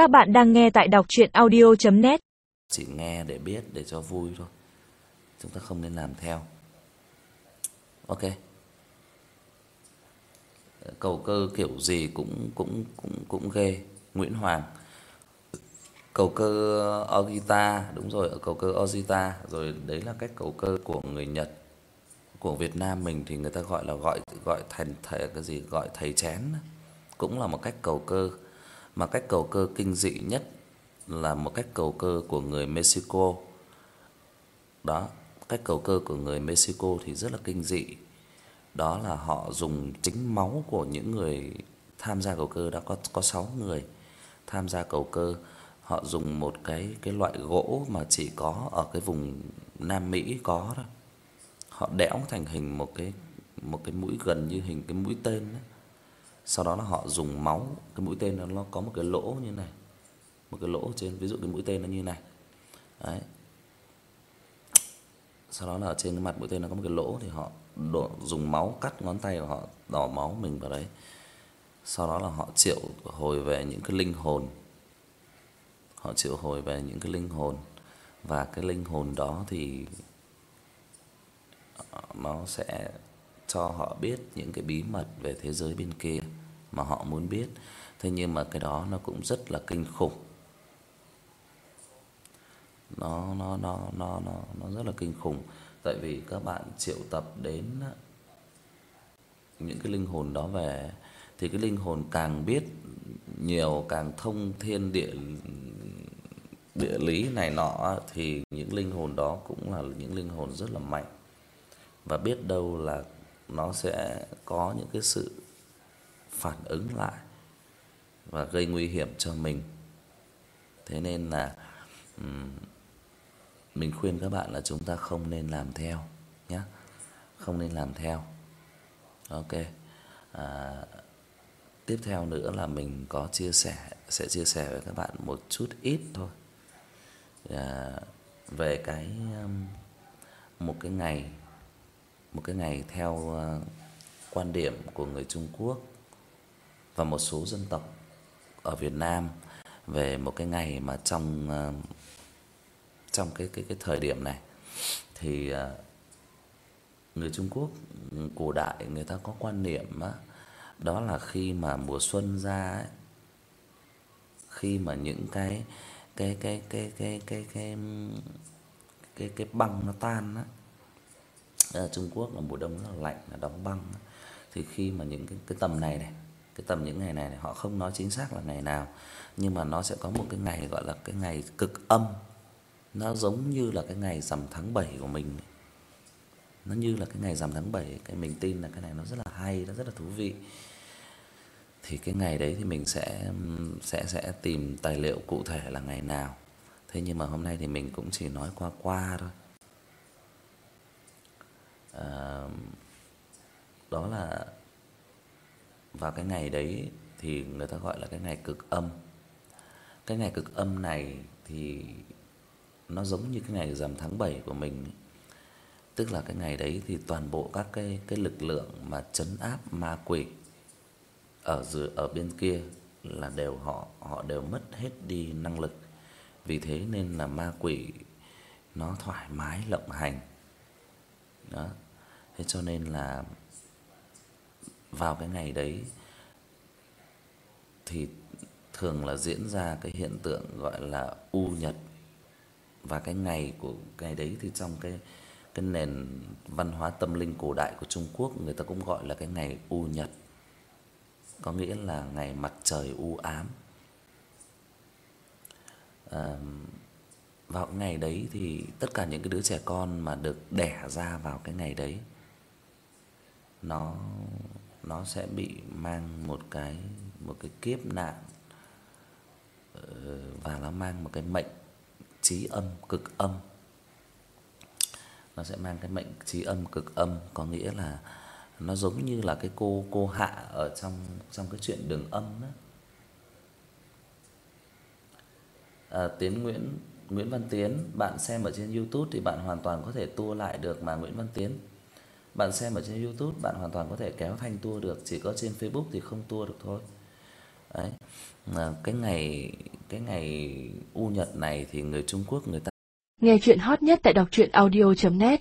Các bạn đang nghe tại đọc chuyện audio.net Chỉ nghe để biết để cho vui thôi. Chúng ta không nên làm theo. Ok. Cầu cơ kiểu gì cũng cũng cũng cũng ghê. Nguyễn Hoàng. Cầu cơ Ogita, đúng rồi, ở cầu cơ Ogita, rồi đấy là cách cầu cơ của người Nhật. Của Việt Nam mình thì người ta gọi là gọi gọi thành thầy cái gì gọi thầy chén cũng là một cách cầu cơ mà cách cầu cơ kinh dị nhất là một cách cầu cơ của người Mexico. Đó, cách cầu cơ của người Mexico thì rất là kinh dị. Đó là họ dùng chính máu của những người tham gia cầu cơ đã có có 6 người tham gia cầu cơ. Họ dùng một cái cái loại gỗ mà chỉ có ở cái vùng Nam Mỹ có đó. Họ đẽo thành hình một cái một cái mũi gần như hình cái mũi tên đó. Sau đó là họ dùng máu, cái mũi tên nó nó có một cái lỗ như này. Một cái lỗ trên, ví dụ cái mũi tên nó như này. Đấy. Sau đó là ở trên cái mặt mũi tên nó có một cái lỗ thì họ đổ dùng máu cắt ngón tay của họ đổ máu mình vào đấy. Sau đó là họ triệu hồi về những cái linh hồn. Họ triệu hồi về những cái linh hồn và cái linh hồn đó thì ờ, nó sẽ cho họ biết những cái bí mật về thế giới bên kia mà họ muốn biết. Thế nhưng mà cái đó nó cũng rất là kinh khủng. Nó nó nó nó nó nó rất là kinh khủng tại vì các bạn triệu tập đến những cái linh hồn đó về, thì cái linh hồn càng biết nhiều, càng thông thiên địa địa lý này nọ thì những linh hồn đó cũng là những linh hồn rất là mạnh. Và biết đâu là nó sẽ có những cái sự phản ứng lại và gây nguy hiểm cho mình. Thế nên là mình khuyên các bạn là chúng ta không nên làm theo nhé. Không nên làm theo. Ok. À tiếp theo nữa là mình có chia sẻ, sẽ chia sẻ với các bạn một chút ít thôi. À về cái một cái ngày một cái ngày theo ờ, quan điểm của người Trung Quốc và một số dân tộc ở Việt Nam về một cái ngày mà trong ờ, trong cái cái cái thời điểm này thì ờ, người Trung Quốc ừ, cổ đại người ta có quan niệm á, đó là khi mà mùa xuân ra ấy, khi mà những cái cái cái cái cái cái cái cái cái băng nó tan á ở Trung Quốc là mùa đông rất là lạnh là đóng băng thì khi mà những cái cái tầm này này, cái tầm những ngày này này họ không nói chính xác là ngày nào, nhưng mà nó sẽ có một cái ngày gọi là cái ngày cực âm. Nó giống như là cái ngày rằm tháng 7 của mình. Nó như là cái ngày rằm tháng 7, cái mình tin là cái này nó rất là hay, nó rất là thú vị. Thì cái ngày đấy thì mình sẽ sẽ sẽ tìm tài liệu cụ thể là ngày nào. Thế nhưng mà hôm nay thì mình cũng chỉ nói qua qua thôi. À đó là vào cái ngày đấy thì người ta gọi là cái ngày cực âm. Cái ngày cực âm này thì nó giống như cái ngày rằm tháng 7 của mình. Tức là cái ngày đấy thì toàn bộ các cái cái lực lượng mà trấn áp ma quỷ ở dưới ở bên kia là đều họ họ đều mất hết đi năng lực. Vì thế nên là ma quỷ nó thoải mái lộng hành. Đó. Thế cho nên là vào cái ngày đấy thì thường là diễn ra cái hiện tượng gọi là u nhật. Và cái ngày của ngày đấy thì trong cái cái nền văn hóa tâm linh cổ đại của Trung Quốc, người ta cũng gọi là cái ngày u nhật. Có nghĩa là ngày mặt trời u ám. À vào ngày đấy thì tất cả những cái đứa trẻ con mà được đẻ ra vào cái ngày đấy nó nó sẽ bị mang một cái một cái kiếp nạn ờ, và nó mang một cái mệnh chí âm cực âm. Nó sẽ mang cái mệnh chí âm cực âm có nghĩa là nó giống như là cái cô cô Hạ ở trong trong cái chuyện Đường Âm đó. À Tiến Nguyễn Nguyễn Văn Tiến, bạn xem ở trên YouTube thì bạn hoàn toàn có thể tua lại được mà Nguyễn Văn Tiến. Bạn xem ở trên YouTube bạn hoàn toàn có thể kéo thanh tua được, chỉ có trên Facebook thì không tua được thôi. Đấy. Mà cái ngày cái ngày U Nhật này thì người Trung Quốc người ta Nghe chuyện hot nhất tại đọc truyện audio net